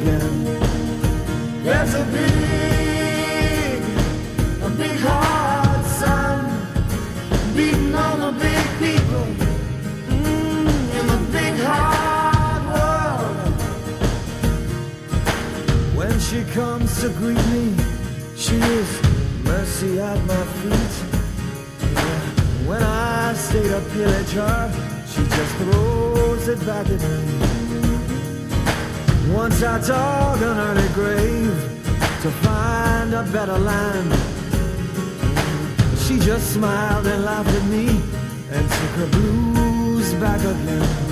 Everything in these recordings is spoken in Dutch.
again. There's a big, a big hard sun beating on the big people mm, in the big hard world. When she comes to greet me, she is mercy at my feet. When I stay to pillage her, she just throws it back at me. Once I dug an early grave to find a better land. She just smiled and laughed at me and took her blues back again.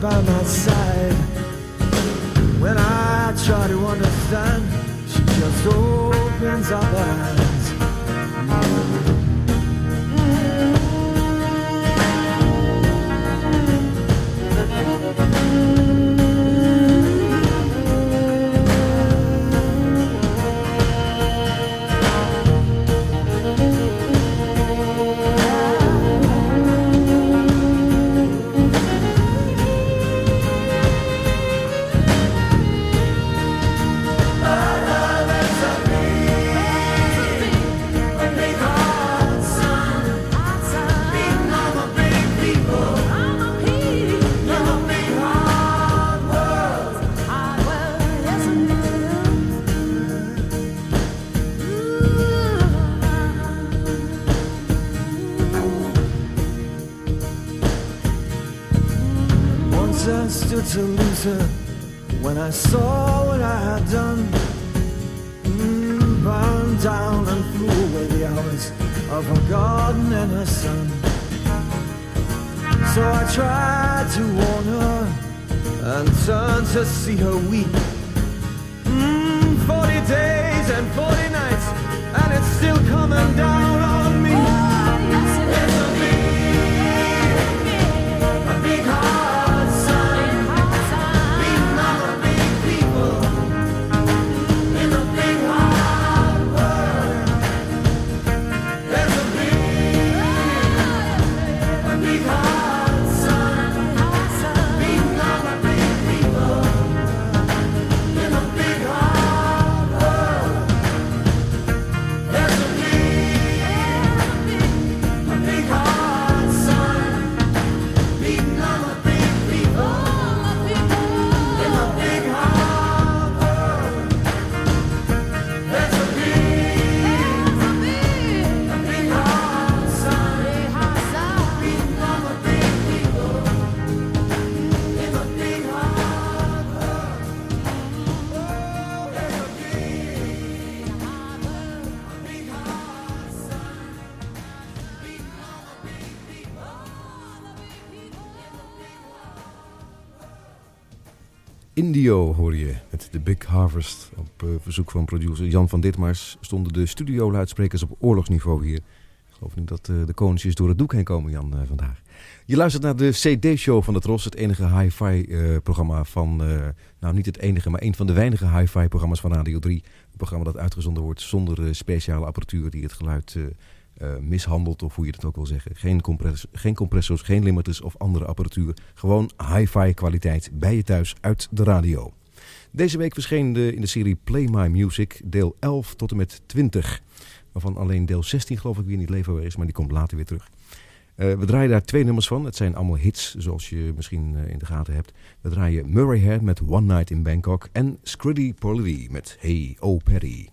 Side. When I try to understand, she just opens up her hands. Hoor je met de Big Harvest. Op eh, verzoek van producer Jan van Ditmars stonden de studioluidsprekers op oorlogsniveau hier. Ik geloof niet dat eh, de koningjes door het doek heen komen, Jan, eh, vandaag. Je luistert naar de CD-show van de Tros, het enige hi-fi eh, programma van... nou, niet het enige, maar een van de weinige hi-fi programma's van Radio 3. Een programma dat uitgezonden wordt zonder speciale apparatuur die het geluid eh, mishandelt, of hoe je het ook wil zeggen. Geen, compress geen compressors, geen limiters of andere apparatuur. Gewoon hi-fi kwaliteit bij je thuis uit de radio. Deze week verscheen de, in de serie Play My Music deel 11 tot en met 20. Waarvan alleen deel 16 geloof ik weer niet leverbaar is, maar die komt later weer terug. Eh, we draaien daar twee nummers van. Het zijn allemaal hits, zoals je misschien eh, in de gaten hebt. We draaien Murray Head met One Night in Bangkok en Scriddy Polly met Hey Oh Perry.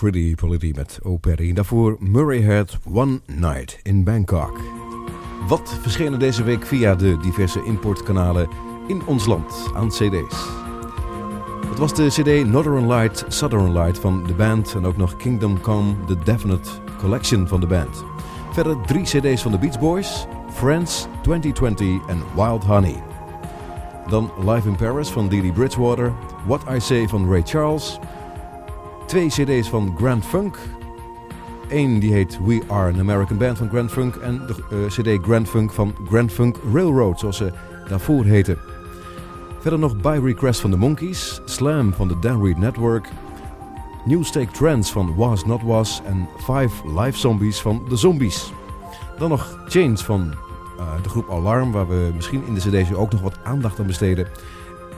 pretty Polity met O Perry. Daarvoor Murray Head One Night in Bangkok. Wat verschenen deze week via de diverse importkanalen in ons land aan cd's? Het was de cd Northern Light, Southern Light van de band... en ook nog Kingdom Come, The Definite Collection van de band. Verder drie cd's van de Beach Boys, Friends 2020 en Wild Honey. Dan Live in Paris van Didi Bridgewater, What I Say van Ray Charles twee cd's van Grand Funk. Eén die heet We Are an American Band van Grand Funk en de eh, cd Grand Funk van Grand Funk Railroad, zoals ze daarvoor heten. Verder nog By Request van de Monkeys, Slam van de Dan Reed Network, New Stake Trends van Was Not Was en Five Live Zombies van The Zombies. Dan nog Change van eh, de groep Alarm, waar we misschien in de cd's ook nog wat aandacht aan besteden.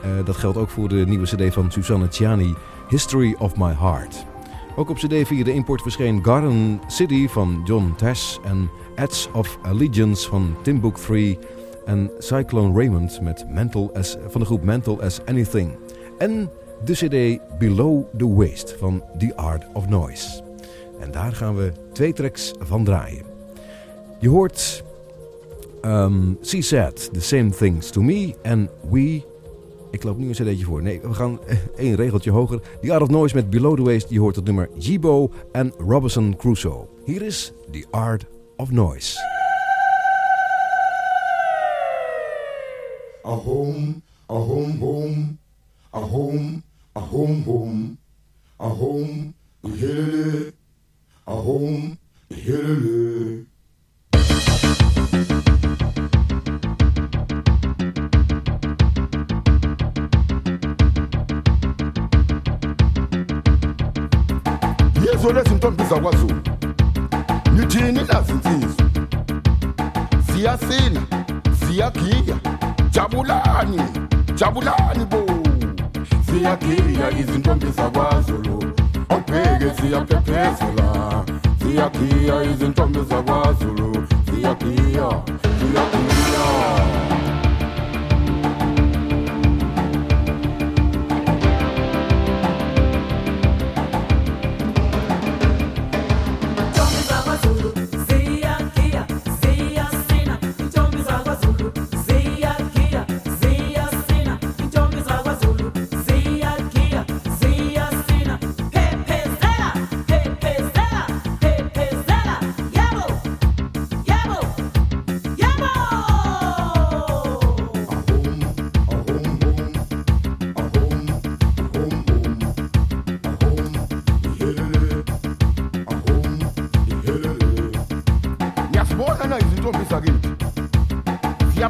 Eh, dat geldt ook voor de nieuwe cd van Susanne Ciani, History of My Heart. Ook op CD via de import verscheen Garden City van John Tess en Ads of Allegiance van Timbuk 3 en Cyclone Raymond met Mental as, van de groep Mental as Anything. En de CD Below the Waste van The Art of Noise. En daar gaan we twee tracks van draaien. Je hoort ehm, um, She Said The Same Things To Me en We ik loop nu een cd'tje voor. Nee, we gaan één regeltje hoger. The Art of Noise met Below the Waist. Je hoort het nummer Jibo en Robinson Crusoe. Hier is The Art of Noise. a home, a home, home, a home, a home, a home, a home. Yezo lezintombi zakwazulu. Nithini nazinsizwa siyasina siyagiya. Jabulani jabulani bo. Siyagiya izintombi zakwazulu. Obheke siyaphephezela siyagiya izintombi zakwazulu. Siyagiya siyagiya.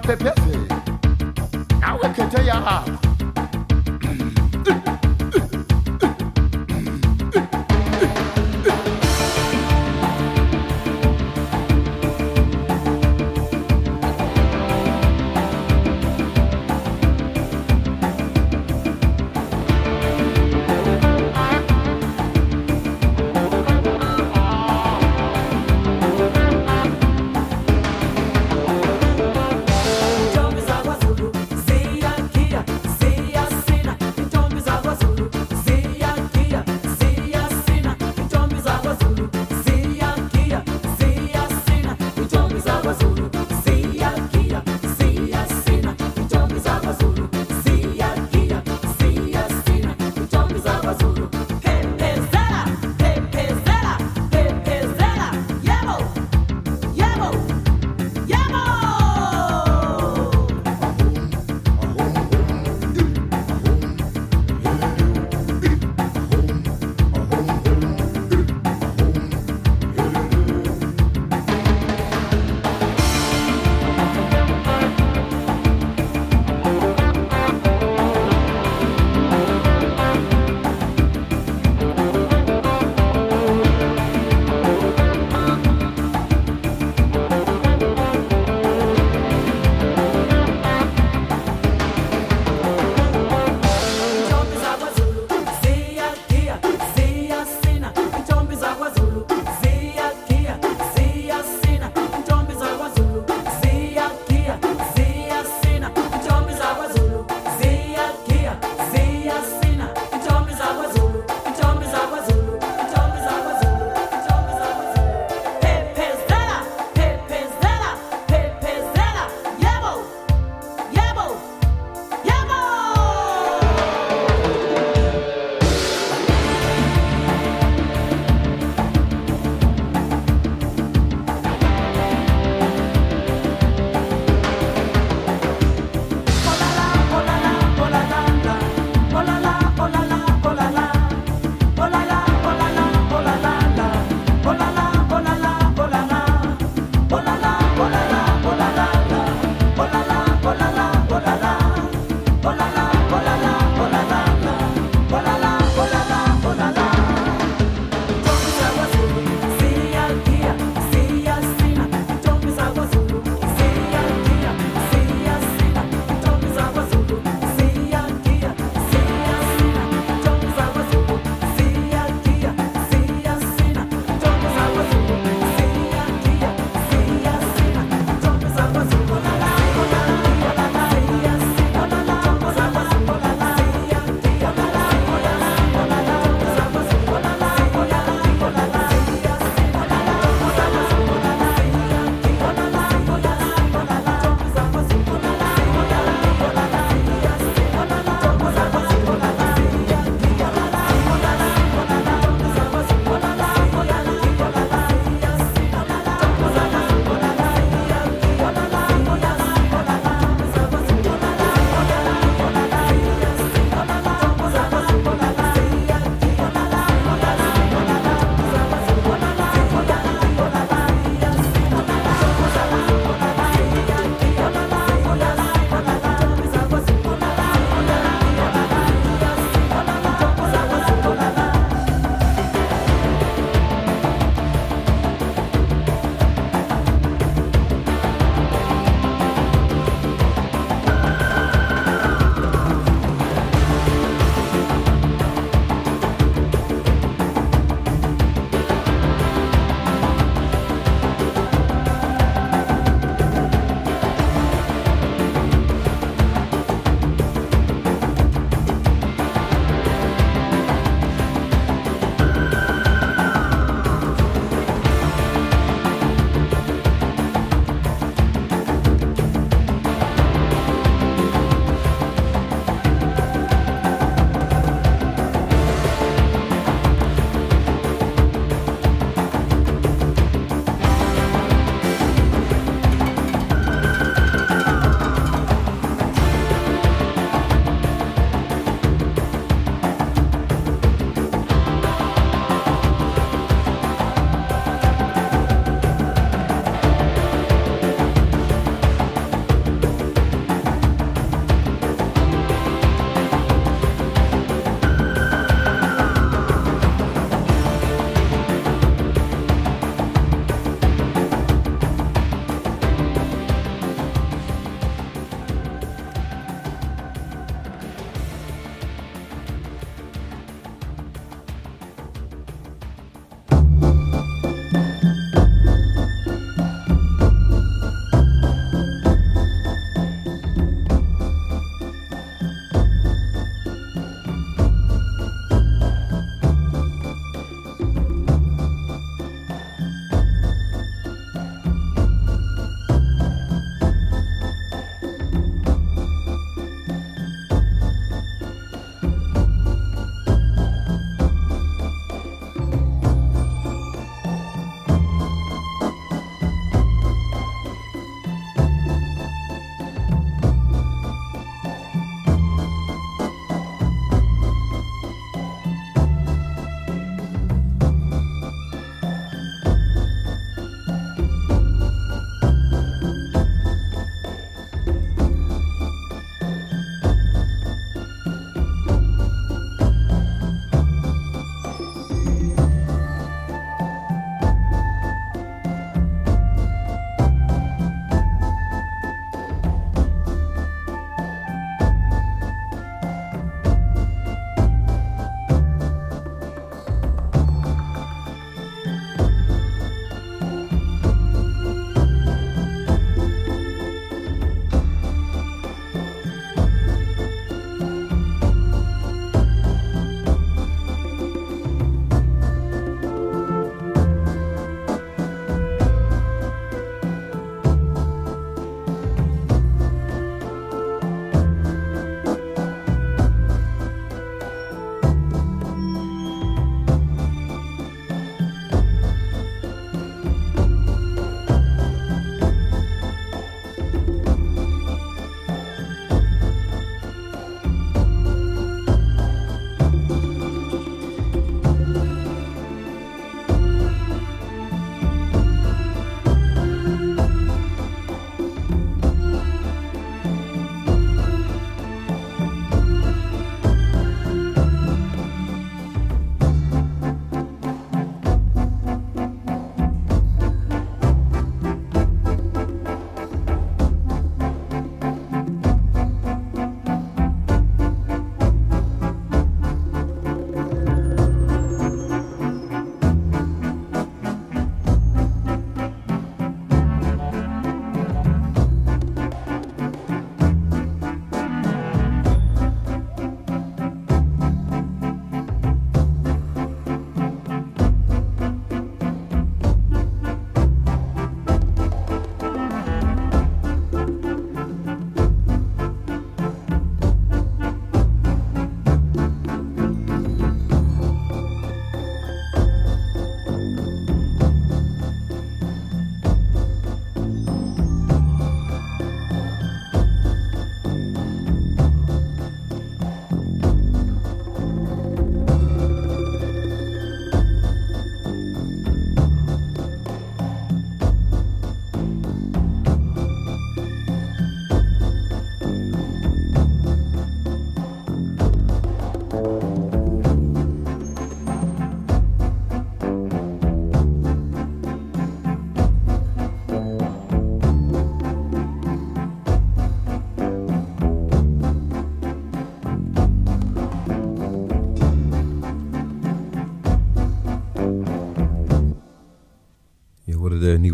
pepe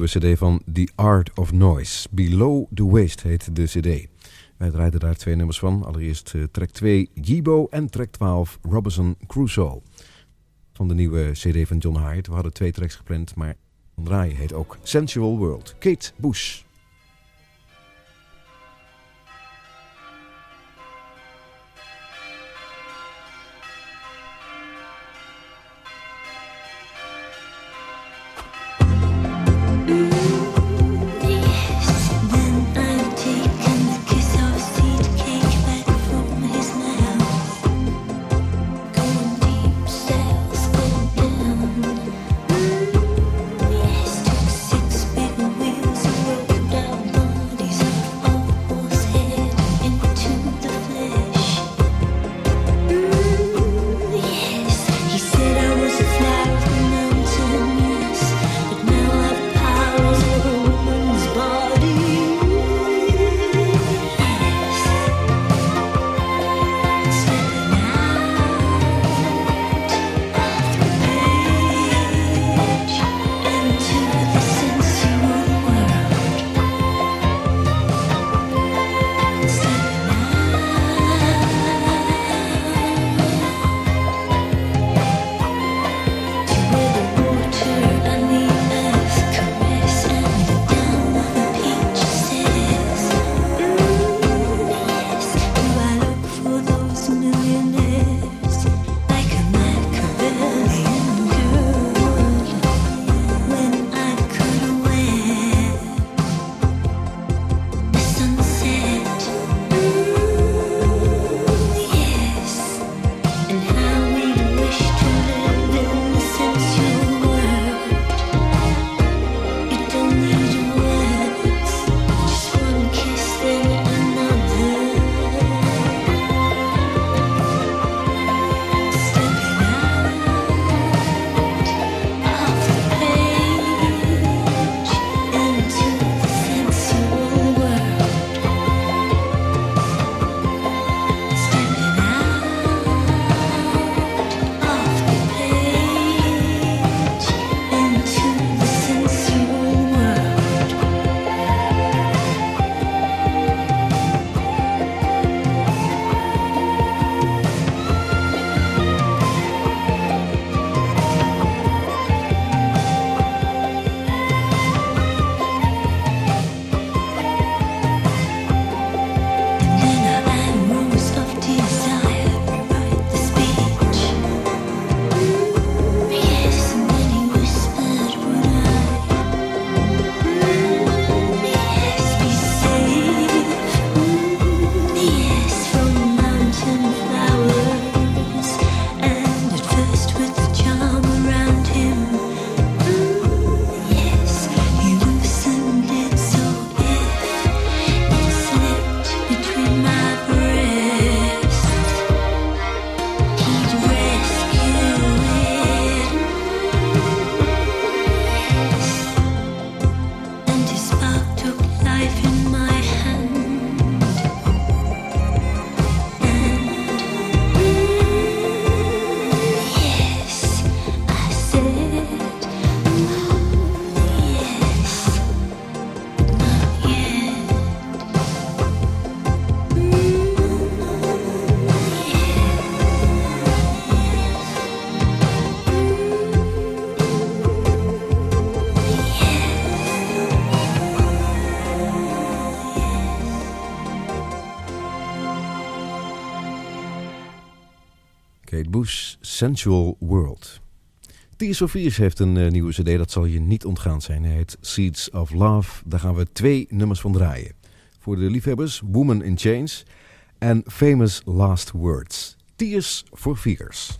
cd van The Art of Noise. Below the Waist heet de cd. Wij draaiden daar twee nummers van. Allereerst uh, track 2 Jibo en track 12 Robinson Crusoe. Van de nieuwe cd van John Hyatt. We hadden twee tracks gepland, maar draaien heet ook Sensual World. Kate Bush. Sensual World. Tears of Fears heeft een uh, nieuwe cd, dat zal je niet ontgaan zijn. Hij heet Seeds of Love. Daar gaan we twee nummers van draaien. Voor de liefhebbers, Woman in Chains en Famous Last Words. Tears for Fears.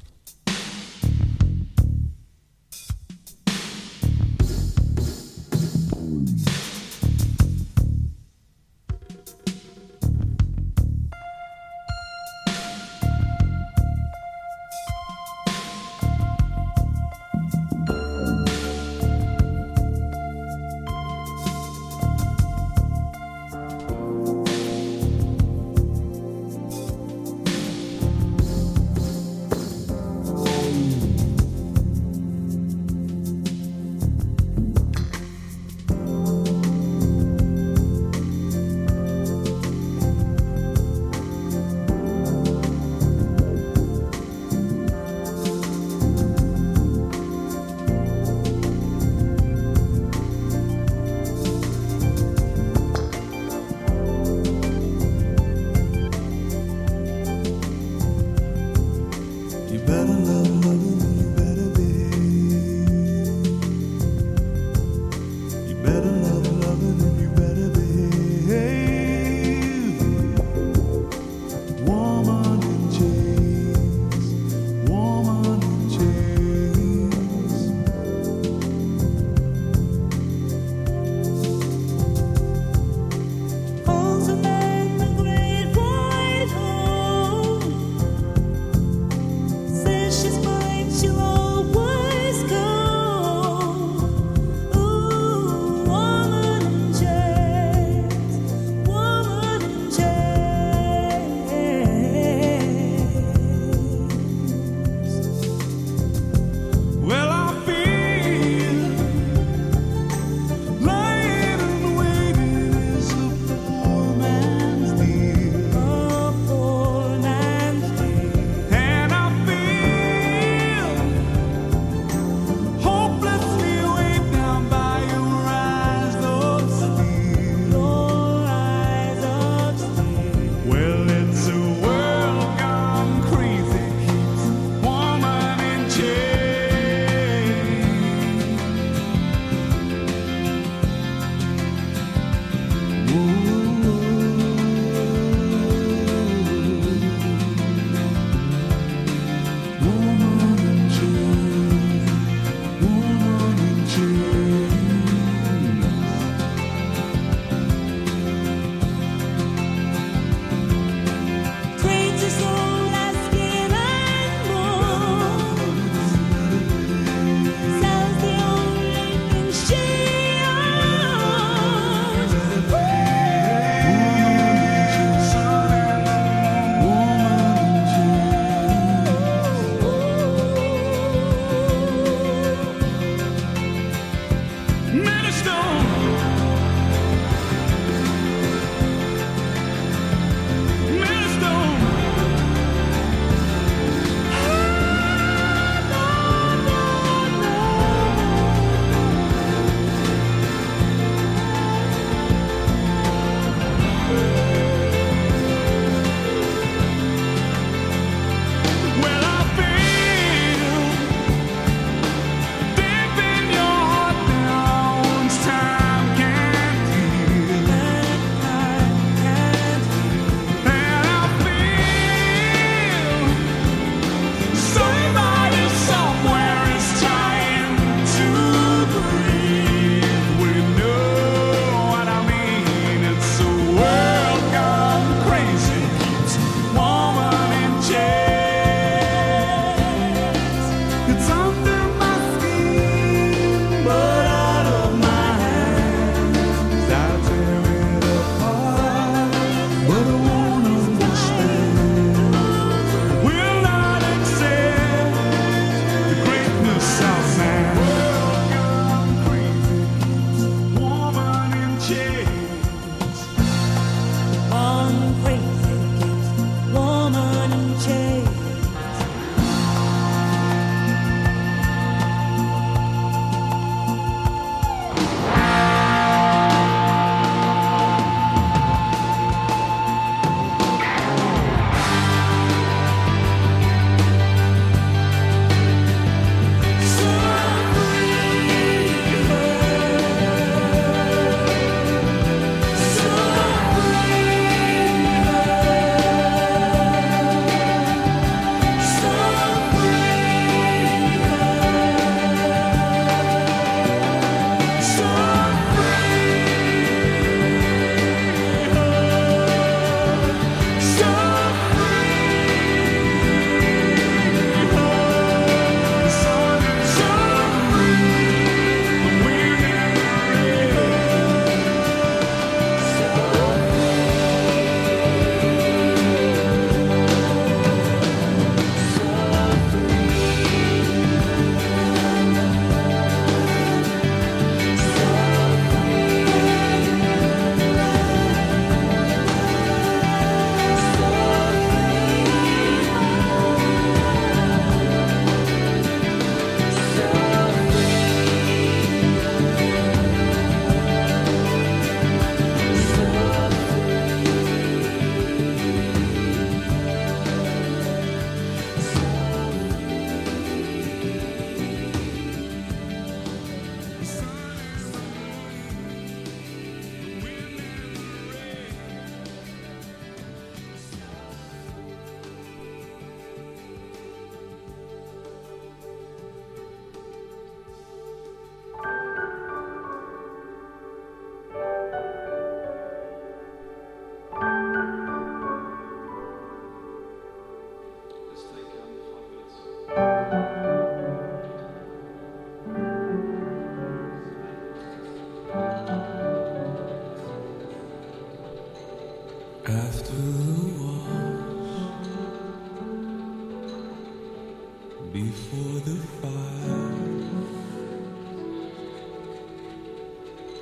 Before the fire,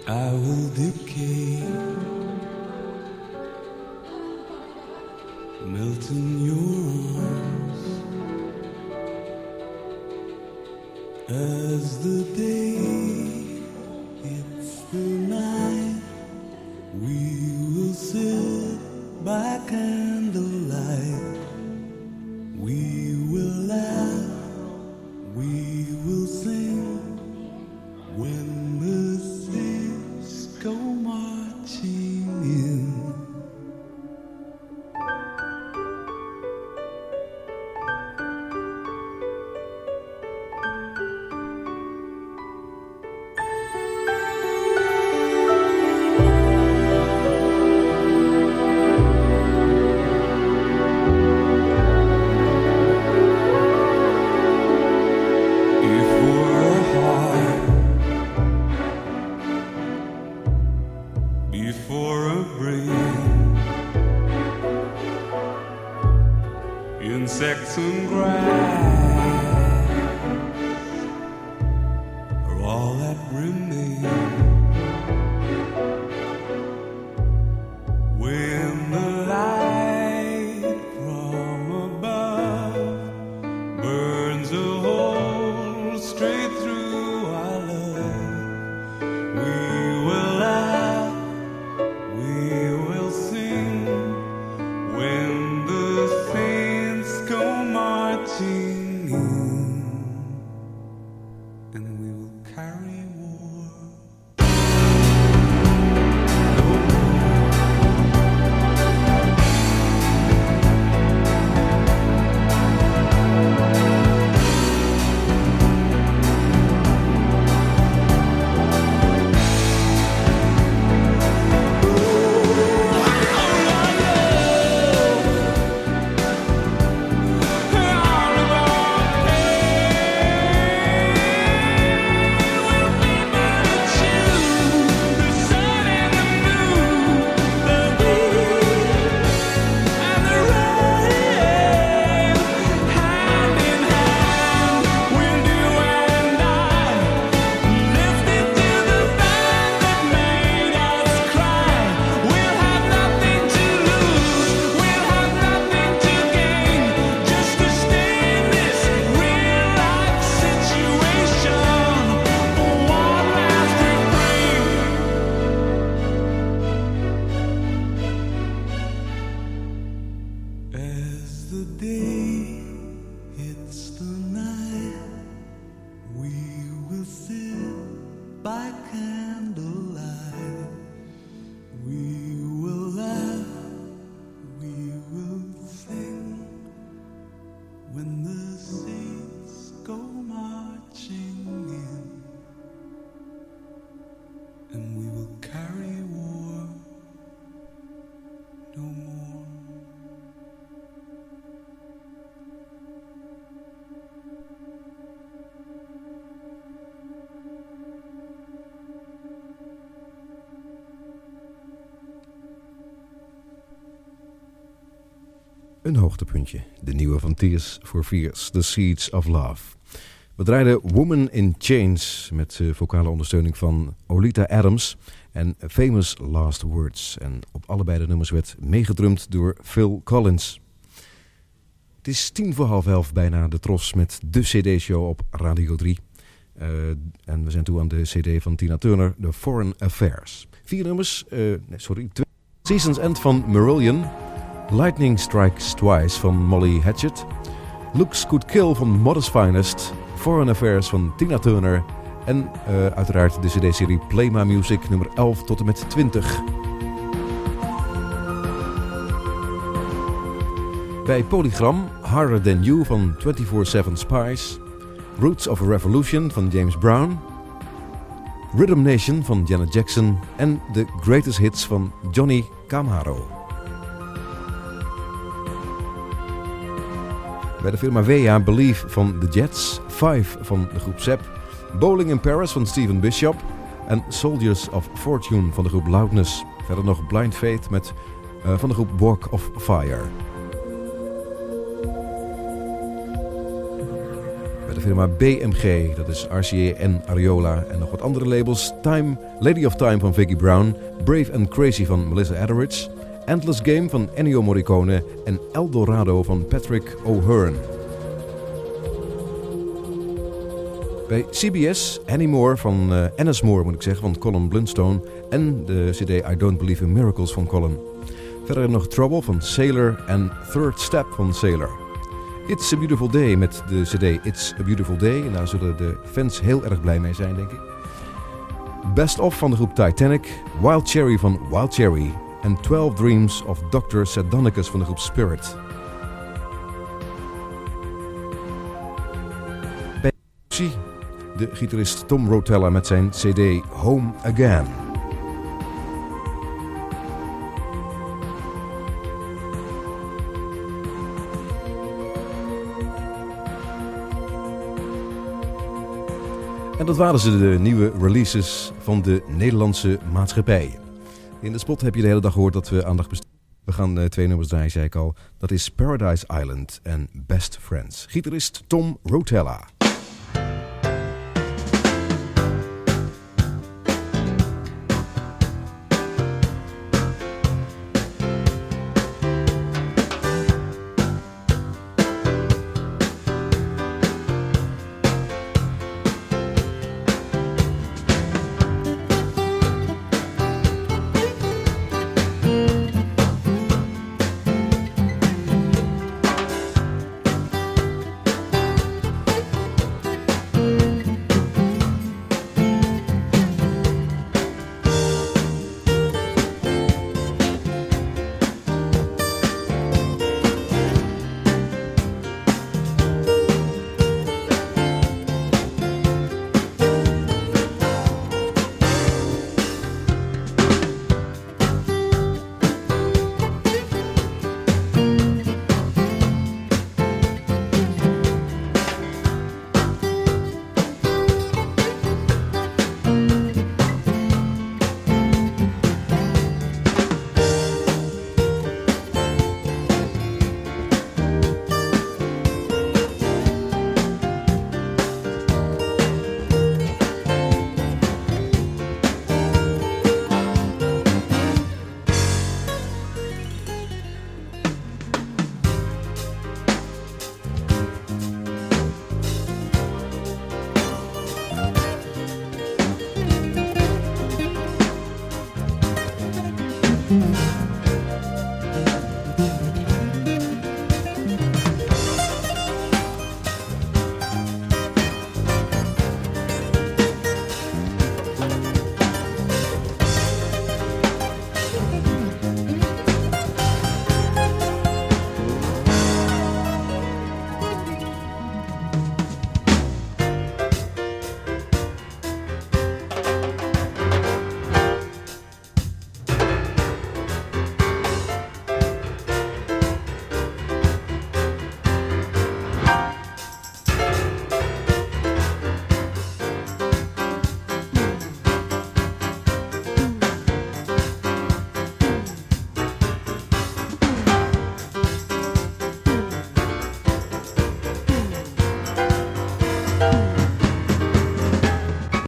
I will decay, melt in your arms. As the the day hits the Een hoogtepuntje. De nieuwe van Tears for Fears, The Seeds of Love. We draaiden Woman in Chains met eh, vocale ondersteuning van Olita Adams en Famous Last Words. En op allebei de nummers werd meegedrumd door Phil Collins. Het is tien voor half elf bijna de tros met de CD-show op Radio 3. Eh, en we zijn toe aan de CD van Tina Turner, The Foreign Affairs. Vier nummers, eh, nee, sorry, twee. Seasons End van Marillion. Lightning Strikes Twice van Molly Hatchet. Looks Could Kill van Modest Finest. Foreign Affairs van Tina Turner. En eh, uiteraard de CD-serie Play My Music nummer 11 tot en met 20. Bij Polygram Harder Than You van 24-7 Spies. Roots of a Revolution van James Brown. Rhythm Nation van Janet Jackson. En The Greatest Hits van Johnny Camaro. Bij de firma WA Believe van The Jets, Five van de groep Sepp, Bowling in Paris van Steven Bishop en Soldiers of Fortune van de groep Loudness. Verder nog Blind Faith met eh, van de groep Walk of Fire. Bij de firma BMG, dat is RCA en Ariola en nog wat andere labels. Time, Lady of Time van Vicky Brown, Brave and Crazy van Melissa Etheridge, Endless Game van Ennio Morricone en Eldorado van Patrick O'Hearn. Bij CBS, Anymore van uh, Ennis Moore moet ik zeggen, van Colin Blunstone. En de cd I Don't Believe in Miracles van Colin. Verder nog Trouble van Sailor en Third Step van Sailor. It's a Beautiful Day met de cd It's a Beautiful Day. En daar zullen de fans heel erg blij mee zijn, denk ik. Best of van de groep Titanic. Wild Cherry van Wild Cherry. En 12 Dreams of Dr. Sardonicus van de groep Spirit. Bij de gitarist Tom Rotella met zijn cd Home Again. En dat waren ze, de nieuwe releases van de Nederlandse maatschappijen. In de spot heb je de hele dag gehoord dat we aandacht besteden. We gaan uh, twee nummers draaien, zei ik al. Dat is Paradise Island en Best Friends. Gitarist Tom Rotella.